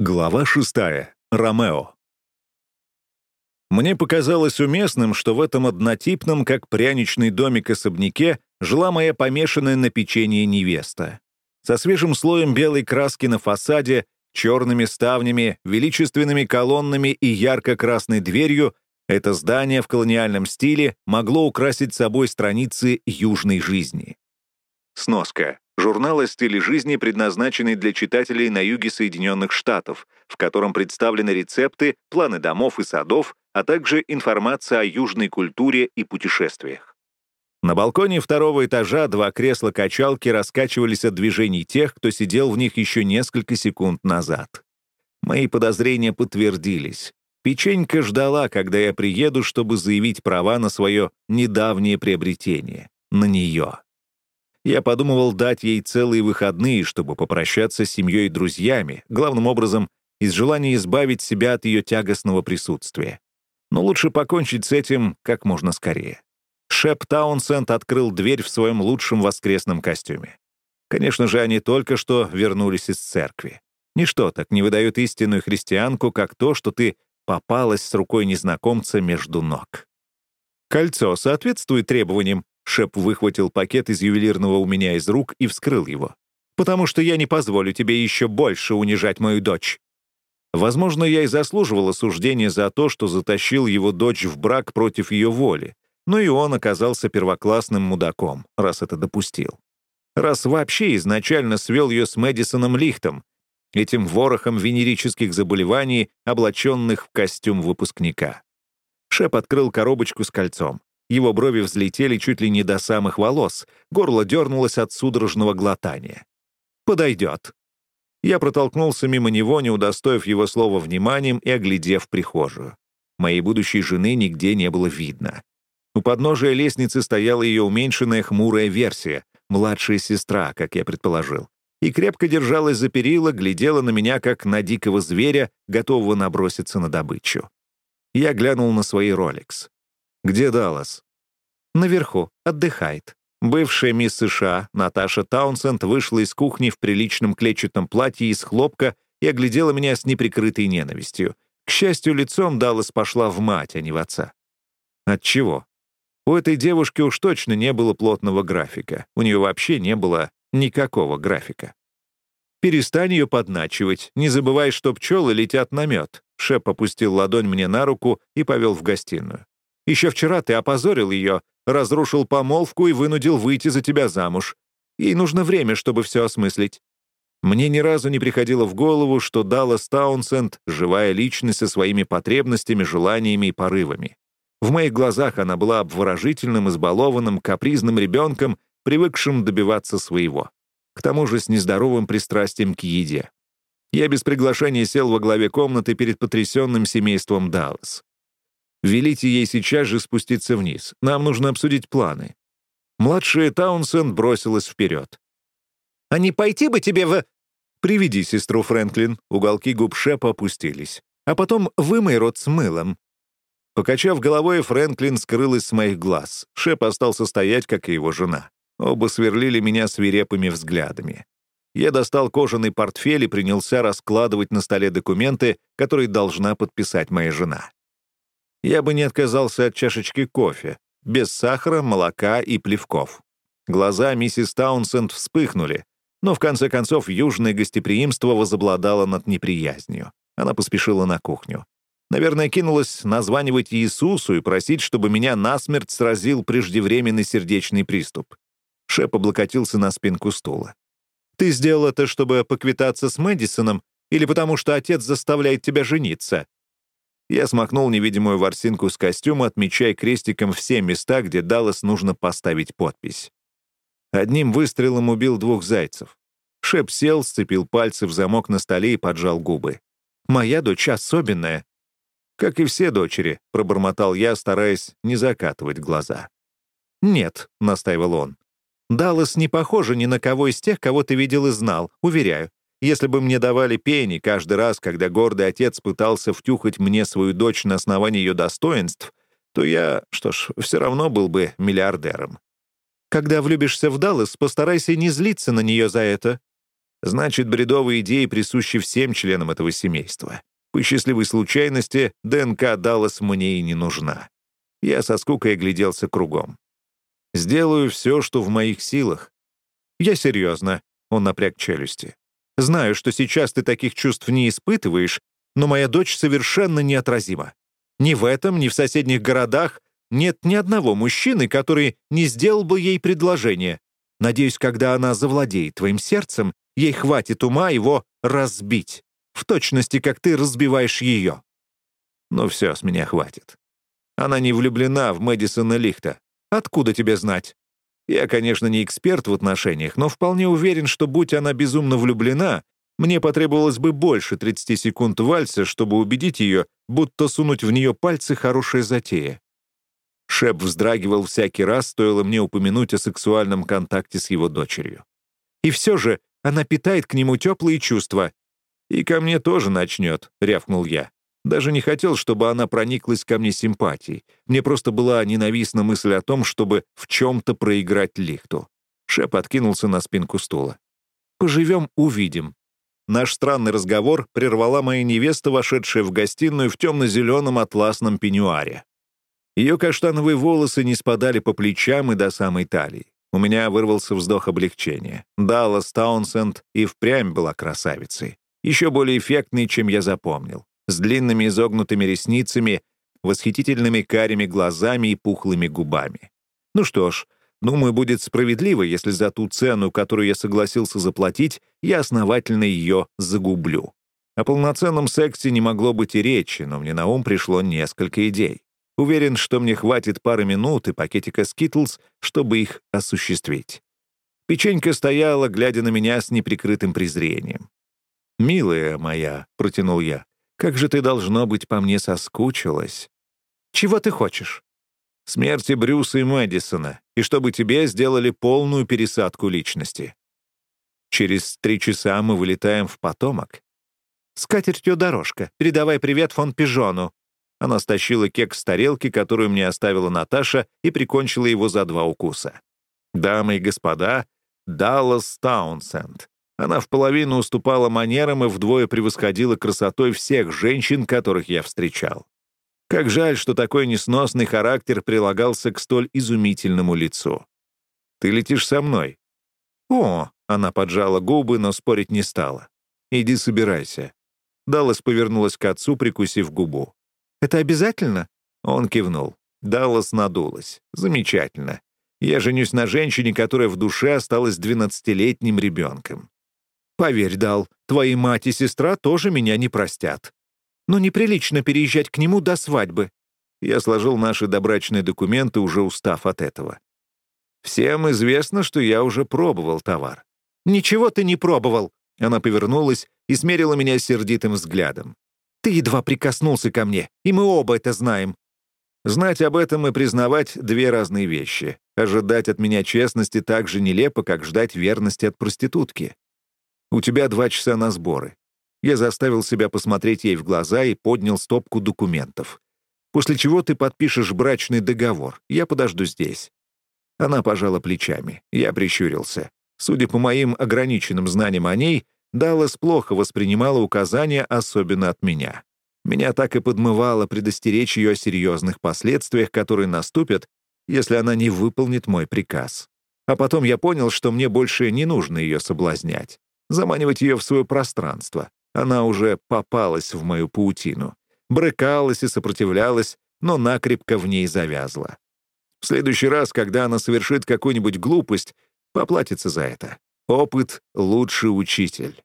Глава шестая. Ромео. Мне показалось уместным, что в этом однотипном, как пряничный домик особняке, жила моя помешанная на печенье невеста. Со свежим слоем белой краски на фасаде, черными ставнями, величественными колоннами и ярко-красной дверью, это здание в колониальном стиле могло украсить собой страницы южной жизни. Сноска. Журнал о жизни, предназначенный для читателей на юге Соединенных Штатов, в котором представлены рецепты, планы домов и садов, а также информация о южной культуре и путешествиях. На балконе второго этажа два кресла-качалки раскачивались от движений тех, кто сидел в них еще несколько секунд назад. Мои подозрения подтвердились. Печенька ждала, когда я приеду, чтобы заявить права на свое недавнее приобретение. На нее. Я подумывал дать ей целые выходные, чтобы попрощаться с семьей и друзьями, главным образом из желания избавить себя от ее тягостного присутствия. Но лучше покончить с этим как можно скорее. Шеп Таунсенд открыл дверь в своем лучшем воскресном костюме. Конечно же, они только что вернулись из церкви. Ничто так не выдает истинную христианку, как то, что ты попалась с рукой незнакомца между ног. Кольцо соответствует требованиям, Шеп выхватил пакет из ювелирного у меня из рук и вскрыл его. «Потому что я не позволю тебе еще больше унижать мою дочь». Возможно, я и заслуживал осуждения за то, что затащил его дочь в брак против ее воли, но и он оказался первоклассным мудаком, раз это допустил. Раз вообще изначально свел ее с Мэдисоном Лихтом, этим ворохом венерических заболеваний, облаченных в костюм выпускника. Шеп открыл коробочку с кольцом. Его брови взлетели чуть ли не до самых волос, горло дернулось от судорожного глотания. «Подойдет». Я протолкнулся мимо него, не удостоив его слова вниманием и оглядев прихожую. Моей будущей жены нигде не было видно. У подножия лестницы стояла ее уменьшенная хмурая версия, младшая сестра, как я предположил, и крепко держалась за перила, глядела на меня, как на дикого зверя, готового наброситься на добычу. Я глянул на свои Rolex. «Где Даллас?» «Наверху. Отдыхает». Бывшая мисс США, Наташа Таунсенд, вышла из кухни в приличном клетчатом платье из хлопка и оглядела меня с неприкрытой ненавистью. К счастью, лицом Даллас пошла в мать, а не в отца. Отчего? У этой девушки уж точно не было плотного графика. У нее вообще не было никакого графика. «Перестань ее подначивать. Не забывай, что пчелы летят на мед». Шеп опустил ладонь мне на руку и повел в гостиную. Еще вчера ты опозорил ее, разрушил помолвку и вынудил выйти за тебя замуж. Ей нужно время, чтобы все осмыслить. Мне ни разу не приходило в голову, что Даллас Таунсенд — живая личность со своими потребностями, желаниями и порывами. В моих глазах она была обворожительным, избалованным, капризным ребенком, привыкшим добиваться своего. К тому же с нездоровым пристрастием к еде. Я без приглашения сел во главе комнаты перед потрясенным семейством Даллас. Велите ей сейчас же спуститься вниз. Нам нужно обсудить планы». Младшая Таунсенд бросилась вперед. «А не пойти бы тебе в...» «Приведи сестру Фрэнклин». Уголки губ Шепа опустились. «А потом вымой рот с мылом». Покачав головой, Фрэнклин скрылась с моих глаз. Шеп остался стоять, как и его жена. Оба сверлили меня свирепыми взглядами. Я достал кожаный портфель и принялся раскладывать на столе документы, которые должна подписать моя жена я бы не отказался от чашечки кофе, без сахара, молока и плевков. Глаза миссис Таунсенд вспыхнули, но в конце концов южное гостеприимство возобладало над неприязнью. Она поспешила на кухню. Наверное, кинулась названивать Иисусу и просить, чтобы меня насмерть сразил преждевременный сердечный приступ. Шеп облокотился на спинку стула. «Ты сделал это, чтобы поквитаться с Мэдисоном или потому что отец заставляет тебя жениться?» Я смахнул невидимую ворсинку с костюма, отмечая крестиком все места, где Даллас нужно поставить подпись. Одним выстрелом убил двух зайцев. Шеп сел, сцепил пальцы в замок на столе и поджал губы. «Моя дочь особенная». «Как и все дочери», — пробормотал я, стараясь не закатывать глаза. «Нет», — настаивал он. «Даллас не похожа ни на кого из тех, кого ты видел и знал, уверяю. Если бы мне давали пени каждый раз, когда гордый отец пытался втюхать мне свою дочь на основании ее достоинств, то я, что ж, все равно был бы миллиардером. Когда влюбишься в Даллас, постарайся не злиться на нее за это. Значит, бредовые идеи присущи всем членам этого семейства. По счастливой случайности ДНК Даллас мне и не нужна. Я со скукой огляделся кругом. Сделаю все, что в моих силах. Я серьезно. Он напряг челюсти. Знаю, что сейчас ты таких чувств не испытываешь, но моя дочь совершенно неотразима. Ни в этом, ни в соседних городах нет ни одного мужчины, который не сделал бы ей предложение. Надеюсь, когда она завладеет твоим сердцем, ей хватит ума его разбить, в точности, как ты разбиваешь ее. Ну все, с меня хватит. Она не влюблена в Мэдисона Лихта. Откуда тебе знать? Я, конечно, не эксперт в отношениях, но вполне уверен, что будь она безумно влюблена, мне потребовалось бы больше 30 секунд вальса, чтобы убедить ее, будто сунуть в нее пальцы — хорошая затея. Шеп вздрагивал всякий раз, стоило мне упомянуть о сексуальном контакте с его дочерью. И все же она питает к нему теплые чувства. «И ко мне тоже начнет», — рявкнул я. Даже не хотел, чтобы она прониклась ко мне симпатией. Мне просто была ненавистна мысль о том, чтобы в чем-то проиграть лихту. Шеп откинулся на спинку стула. «Поживем — увидим». Наш странный разговор прервала моя невеста, вошедшая в гостиную в темно-зеленом атласном пеньюаре. Ее каштановые волосы не спадали по плечам и до самой талии. У меня вырвался вздох облегчения. Даллас Таунсенд и впрямь была красавицей. Еще более эффектной, чем я запомнил. С длинными изогнутыми ресницами, восхитительными карими глазами и пухлыми губами. Ну что ж, думаю, будет справедливо, если за ту цену, которую я согласился заплатить, я основательно ее загублю. О полноценном сексе не могло быть и речи, но мне на ум пришло несколько идей. Уверен, что мне хватит пары минут и пакетика Skittles, чтобы их осуществить. Печенька стояла, глядя на меня с неприкрытым презрением. «Милая моя», — протянул я, — «как же ты, должно быть, по мне соскучилась». «Чего ты хочешь?» «Смерти Брюса и Мэдисона, и чтобы тебе сделали полную пересадку личности». «Через три часа мы вылетаем в потомок». «С дорожка. Передавай привет фон Пижону», она стащила кекс с тарелки, которую мне оставила Наташа, и прикончила его за два укуса. Дамы и господа, Даллас Таунсенд. Она в половину уступала манерам и вдвое превосходила красотой всех женщин, которых я встречал. Как жаль, что такой несносный характер прилагался к столь изумительному лицу. «Ты летишь со мной». «О!» — она поджала губы, но спорить не стала. «Иди собирайся». Даллас повернулась к отцу, прикусив губу. Это обязательно?» Он кивнул. Даллас надулась. «Замечательно. Я женюсь на женщине, которая в душе осталась двенадцатилетним ребенком. Поверь, Дал, твои мать и сестра тоже меня не простят. Но неприлично переезжать к нему до свадьбы». Я сложил наши добрачные документы, уже устав от этого. «Всем известно, что я уже пробовал товар». «Ничего ты не пробовал!» Она повернулась и смерила меня сердитым взглядом. Ты едва прикоснулся ко мне, и мы оба это знаем». Знать об этом и признавать — две разные вещи. Ожидать от меня честности так же нелепо, как ждать верности от проститутки. У тебя два часа на сборы. Я заставил себя посмотреть ей в глаза и поднял стопку документов. После чего ты подпишешь брачный договор. Я подожду здесь. Она пожала плечами. Я прищурился. Судя по моим ограниченным знаниям о ней, Даллас плохо воспринимала указания, особенно от меня. Меня так и подмывало предостеречь ее о серьезных последствиях, которые наступят, если она не выполнит мой приказ. А потом я понял, что мне больше не нужно ее соблазнять, заманивать ее в свое пространство. Она уже попалась в мою паутину. Брыкалась и сопротивлялась, но накрепко в ней завязла. В следующий раз, когда она совершит какую-нибудь глупость, поплатится за это. Опыт — лучший учитель.